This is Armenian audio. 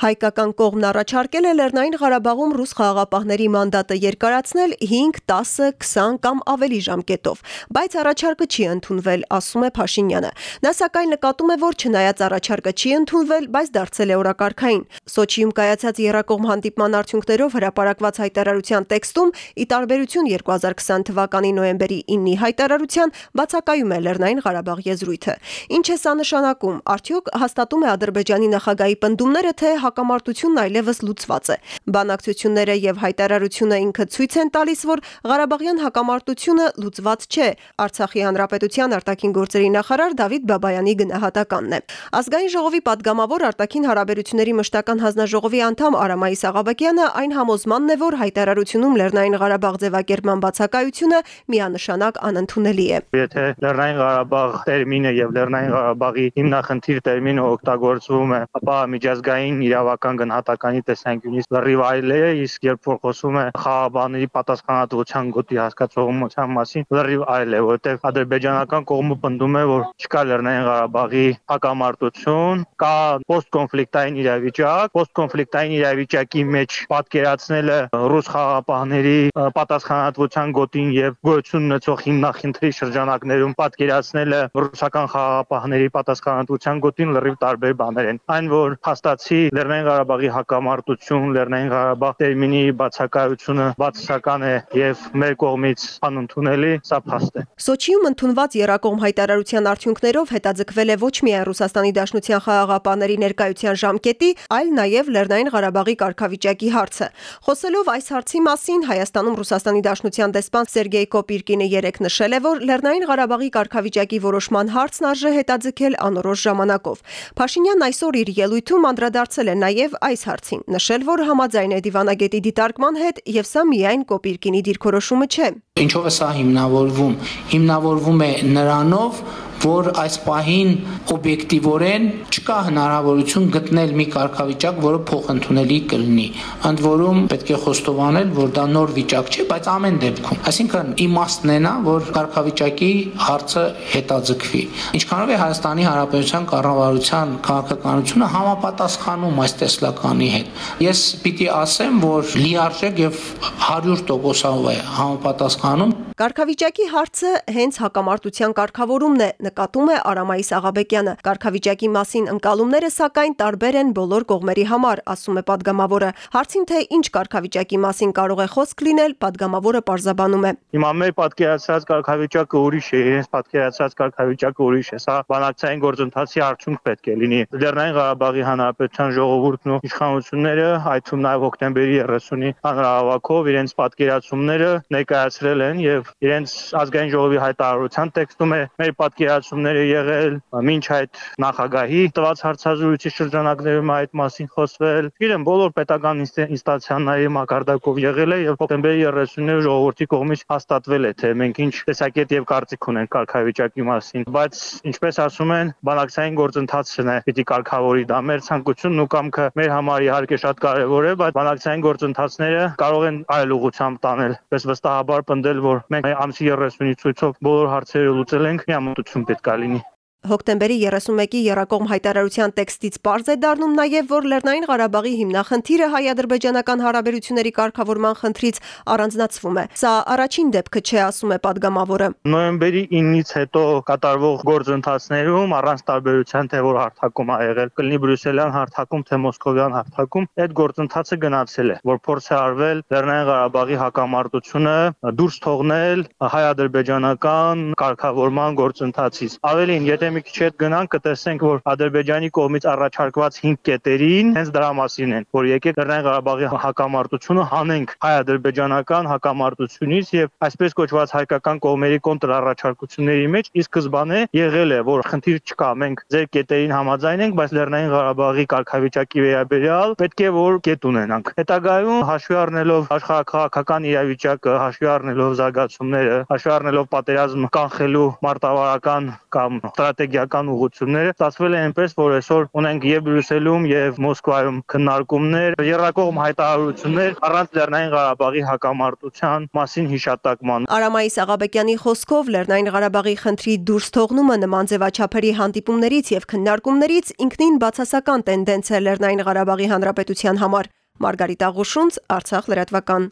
Հայկական կողմն առաջարկել է Լեռնային Ղարաբաղում ռուս խաղաղապահների մանդատը երկարացնել 5, 10, 20 կամ ավելի ժամկետով, բայց առաջարկը չի ընդունվել, ասում է Փաշինյանը։ Նա սակայն նկատում է, որ չնայած առաջարկը չի ընդունվել, բայց դարձել է օրակարգային։ Սոչիում կայացած երակողմ հանդիպման արդյունքներով հրապարակված հայտարարության տեքստում, ի տարբերություն 2020 թվականի նոյեմբերի 9-ի հայտարարության, բացակայում է Լեռնային Ղարաբաղ եզրույթը։ Ինչ է սա նշանակում։ Արդյոք հաստատում է Ադրբեջանի նախագահի պնդումները, թե հակամարտությունն այլևս լուծված է։ Բանակցությունները եւ հայտարարությունը ինքը ցույց են տալիս, որ Ղարաբաղյան հակամարտությունը լուծված չէ։ Արցախի հանրապետության արտաքին գործերի նախարար Դավիթ Բաբայանի գնահատականն է։ Ազգային ժողովի падգամավոր արտաքին հարաբերությունների մշտական հանձնաժողովի անդամ Արամայի Սաղաբակյանը այն համոզմանն է, որ հայտարարությունում Լեռնային Ղարաբաղ ձևակերպման բացակայությունը միանշանակ անընդունելի է։ Եթե Լեռնային Ղարաբաղ տերմինը եւ Լեռնային Ղարաբաղի հիմնախնդիր տերմինը օգտագործվում է, ապա միջազգային իր իրավական գնահատականի տեսանկյունից լրիվ այլ է, իսկ երբ որ խոսում է խաղաբանների պատասխանատվության գոտի հասկացողության մասին, լրիվ այլ է, որովհետև ադրբեջանական կողմը պնդում է, որ չկա Լեռնային Ղարաբաղի հակամարտություն, կա post-կոնֆլիկտային իրավիճակ, post-կոնֆլիկտային իրավիճակի մեջ պատկերացնելը ռուս խաղապահների պատասխանատվության գոտին եւ գոյություն ունեցող հիմնախնդրի շրջանակներում պատկերացնելը ռուսական խաղապահների պատասխանատվության գոտին լրիվ տարբեր բաներ են։ Այն որ հաստատի Լեռնային Ղարաբաղի հակամարտություն, Լեռնային Ղարաբաղ տերմինի բացակայությունը բացասական է եւ մեր կողմից անընդունելի, սա փաստ է։ Սոչիում ընդունված երակողմ հայտարարության արդյունքներով հետաձգվել է ոչ միայն Ռուսաստանի Դաշնության խաղաղապահների ներկայության ժամկետի, այլ նաեւ Լեռնային Ղարաբաղի կարգավիճակի հարցը։ Խոսելով այս հարցի մասին Հայաստանում Ռուսաստանի Դաշնության դեսպան Սերգեյ Կոպիրկինը երեք նշել է, որ Լեռնային Ղարաբաղի կարգավիճակի որոշման հարցն արժե հետաձգել անորոշ ժամանակով։ Փաշինյանն այսօր իր ելույթում անդրադարձել է նաև այս հարցին, նշել, որ համաձայն է դիվանագետի դիտարկման հետ եւ սա միայն Կոպիրկինի դիրքորոշումը չէ։ Ինչով է սա հիմնավորվում։ Հիմնավորվում է նրանով, որ այս պահին օբյեկտիվորեն չկա հնարավորություն գտնել մի կարգավիճակ, որը փոխընդունելի կլինի։ Ընդ որում պետք է խոստովանել, որ դա նոր վիճակ չէ, բայց ամեն դեպքում, այսինքն իմաստն է նա, որ կարգավիճակի հարցը հետաձգվի։ Ինչքանով է Հայաստանի Հանրապետության կառավարության քաղաքականությունը համապատասխանում այս տեսլականի հետ։ Ես պիտի ասեմ, որ լիարժեք եւ 100%-ով է համապատասխանում Կարգավիճակի հարցը հենց հակամարտության կարգավորումն է, նկատում է Արամայիս Աղաբեկյանը։ Կարգավիճակի մասին ընկալումները սակայն տարբեր են բոլոր կողմերի համար, ասում է падգամավորը։ Հարցին թե ինչ կարգավիճակի մասին կարող է խոսք լինել, падգամավորը պարզաբանում է։ Հիմա մեր պատկերացրած կարգավիճակը ուրիշ է, իրենց պատկերացրած կարգավիճակը ուրիշ է։ Սա բանակցային գործընթացի արդյունք պետք է լինի։ Լեռնային Ղարաբաղի Հանրապետության ժողովուրդն ու իշխանությունները, այդ թվում նաև հոկտեմբերի 30-ի հանրահավաքով իրենց պատկերացումները ներկայացրել են եւ իրենց ազգային ժողովի հայտարարության տեքստում է մեր պատկերած պատկերացումները եղել ոչ այդ նախագահի տված հարցազրույցի շրջանակներում այդ մասին խոսվել իրեն բոլոր պետական ինստանցիաների մակարդակով եղել է եւ հոկտեմբերի 30-ին ժողովրդի կողմից հաստատվել է թե մենք ինչ տեսակետ եւ կարծիք ունենք կարգավիճակի մասին բայց ինչպես ասում են բանակցային գործընթացն է պիտի կարգավորի դա մեր ցանկությունն ու կամքը մեր համար իհարկե շատ կարեւոր է բայց բանակցային գործընթացները կարող են այլ ուղղությամբ տանել պես վստահաբար պնդել որ Մենք ամսի 30-ի ցույցով բոլոր հարցերը լուծել ենք, միամտություն պետք է լինի։ Հոկտեմբերի 31-ի երակողմ հայտարարության տեքստից պարզ է դառնում նաև, որ Լեռնային Ղարաբաղի հիմնախնդիրը հայ-ադրբեջանական հարաբերությունների կարգավորման խնդրից առանձնացվում է։ Սա առաջին դեպքը չէ, ասում է падգամավորը։ Նոյեմբերի 9-ից հետո կատարվող գործընթացներում առանց տարբերության թե որ հարթակում ա եղել, կլինի բրյուսելյան հարթակում թե մոսկովյան հարթակում, այդ գործընթացը գնացել է, որ փորձ է արվել Լեռնային Ղարաբաղի հակամարտությունը դուրս թողնել հայ-ադրբեջանական կարգավորման գործընթացից։ Ավելին, եթե մի քիչ հետ գնանք կտեսնենք, որ Ադրբեջանի կողմից առաջարկված 5 կետերին հենց դրա մասին են, որ եկեք Լեռնային Ղարաբաղի հակամարտությունը հանենք հայ-ադրբեջանական հակամարտությունից եւ այսպես կոչված հայկական կողմերի կոնտրառաջարկությունների մեջ ի սկզբանե եղել է, որ խնդիր չկա, մենք ձեր կետերին համաձայն ենք, բայց Լեռնային Ղարաբաղի կարգավիճակի վերաբերյալ պետք է որ կետ ունենանք։ Հետագայում հաշվի առնելով աշխարհակաղակական իրավիճակը, հաշվի առնելով զարգացումները, հաշվի առնելով պատերազմ կանխելու մարտավարական կամ ստրատեգիական ուղղությունները ստացվել է այնպես, որ այսօր ունենք եւ Բրյուսելում եւ Մոսկվայում քննարկումներ, երրակողմ հայտարարություններ առանց Լեռնային Ղարաբաղի հակամարտության մասին հիշատակման։ Արամայիս Աղաբեկյանի խոսքով Լեռնային Ղարաբաղի խնդրի դուրս թողնումը նման ձևաչափերի հանդիպումներից եւ քննարկումներից ինքնին բացասական տենդենց է Լեռնային Ղարաբաղի Հանրապետության համար։ Մարգարիտ Աղուշունց, Արցախ լրատվական։